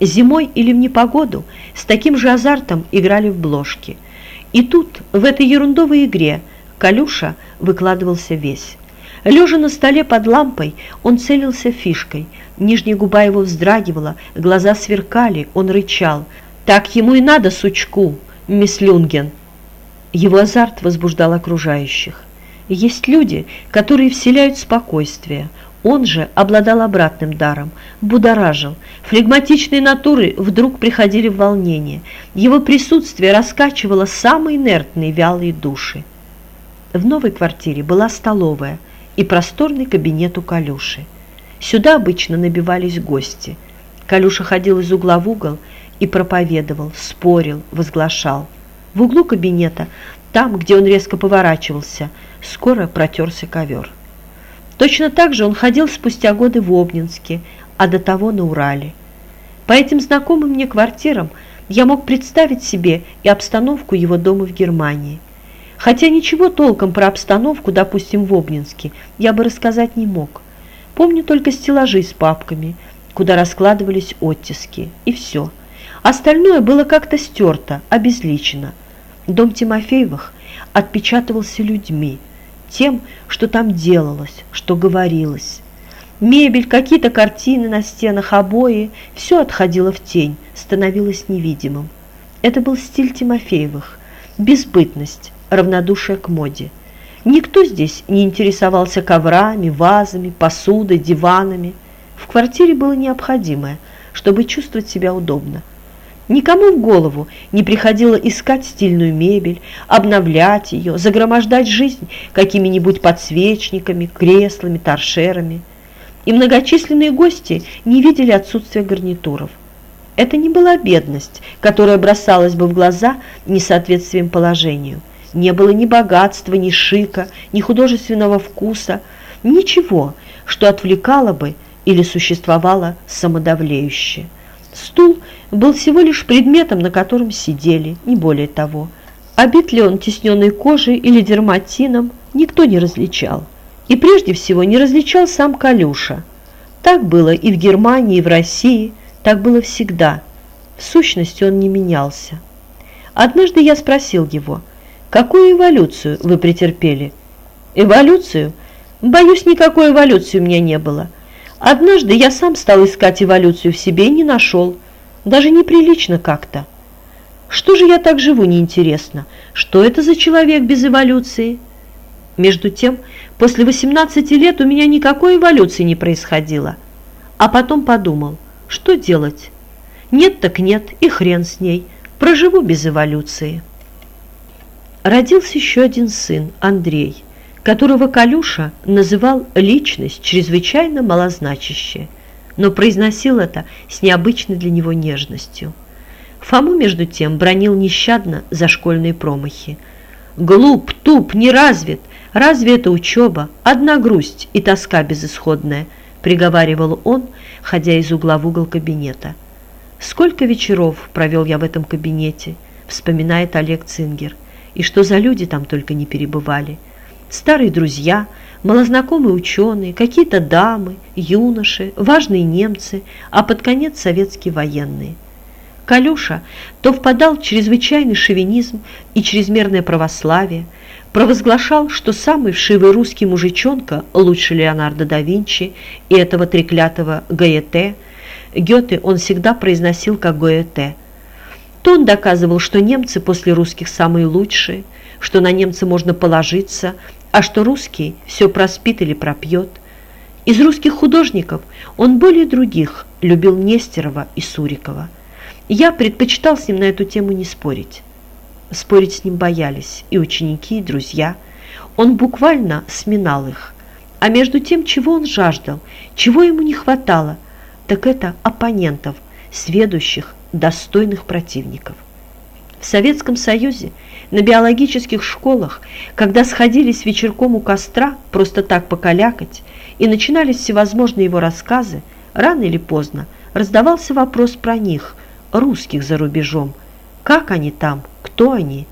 Зимой или в непогоду с таким же азартом играли в бложки. И тут, в этой ерундовой игре, Калюша выкладывался весь. Лежа на столе под лампой, он целился фишкой. Нижняя губа его вздрагивала, глаза сверкали, он рычал. «Так ему и надо, сучку, мисс Люнген!» Его азарт возбуждал окружающих. Есть люди, которые вселяют спокойствие. Он же обладал обратным даром, будоражил. Флегматичные натуры вдруг приходили в волнение. Его присутствие раскачивало самые инертные вялые души. В новой квартире была столовая и просторный кабинет у Калюши. Сюда обычно набивались гости. Калюша ходил из угла в угол и проповедовал, спорил, возглашал. В углу кабинета, там, где он резко поворачивался, скоро протерся ковер. Точно так же он ходил спустя годы в Обнинске, а до того на Урале. По этим знакомым мне квартирам я мог представить себе и обстановку его дома в Германии. Хотя ничего толком про обстановку, допустим, в Обнинске, я бы рассказать не мог. Помню только стеллажи с папками, куда раскладывались оттиски, и все. Остальное было как-то стерто, обезличено. Дом Тимофеевых отпечатывался людьми, тем, что там делалось, что говорилось. Мебель, какие-то картины на стенах, обои – все отходило в тень, становилось невидимым. Это был стиль Тимофеевых, безбытность, равнодушие к моде. Никто здесь не интересовался коврами, вазами, посудой, диванами. В квартире было необходимое, чтобы чувствовать себя удобно. Никому в голову не приходило искать стильную мебель, обновлять ее, загромождать жизнь какими-нибудь подсвечниками, креслами, торшерами. И многочисленные гости не видели отсутствия гарнитуров. Это не была бедность, которая бросалась бы в глаза несоответствием положению. Не было ни богатства, ни шика, ни художественного вкуса, ничего, что отвлекало бы или существовало самодавлеюще. Стул был всего лишь предметом, на котором сидели, не более того. Обит ли он тесненной кожей или дерматином, никто не различал. И прежде всего не различал сам Калюша. Так было и в Германии, и в России, так было всегда. В сущности он не менялся. Однажды я спросил его, какую эволюцию вы претерпели? Эволюцию? Боюсь, никакой эволюции у меня не было. Однажды я сам стал искать эволюцию в себе и не нашел. Даже неприлично как-то. Что же я так живу, неинтересно? Что это за человек без эволюции? Между тем, после 18 лет у меня никакой эволюции не происходило. А потом подумал, что делать? Нет так нет, и хрен с ней. Проживу без эволюции. Родился еще один сын, Андрей которого Калюша называл личность чрезвычайно малозначащая, но произносил это с необычной для него нежностью. Фому, между тем, бронил нещадно за школьные промахи. «Глуп, туп, не развит! Разве это учеба? Одна грусть и тоска безысходная!» приговаривал он, ходя из угла в угол кабинета. «Сколько вечеров провел я в этом кабинете», вспоминает Олег Цингер, и что за люди там только не перебывали – старые друзья, малознакомые ученые, какие-то дамы, юноши, важные немцы, а под конец советские военные. Калюша то впадал в чрезвычайный шовинизм и чрезмерное православие, провозглашал, что самый вшивый русский мужичонка лучше Леонардо да Винчи и этого треклятого Гаете. Гёте он всегда произносил как Гоэте. То он доказывал, что немцы после русских самые лучшие, что на немца можно положиться – а что русский все проспит или пропьет. Из русских художников он более других любил Нестерова и Сурикова. Я предпочитал с ним на эту тему не спорить. Спорить с ним боялись и ученики, и друзья. Он буквально сминал их. А между тем, чего он жаждал, чего ему не хватало, так это оппонентов, сведущих, достойных противников. В Советском Союзе на биологических школах, когда сходились вечерком у костра, просто так покалякать, и начинались всевозможные его рассказы, рано или поздно раздавался вопрос про них, русских за рубежом. Как они там? Кто они?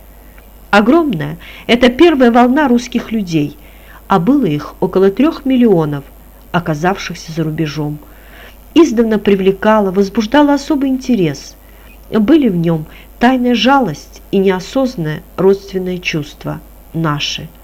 Огромная – это первая волна русских людей, а было их около трех миллионов, оказавшихся за рубежом. издавна привлекало, возбуждало особый интерес. Были в нем тайная жалость и неосознанное родственное чувство наши –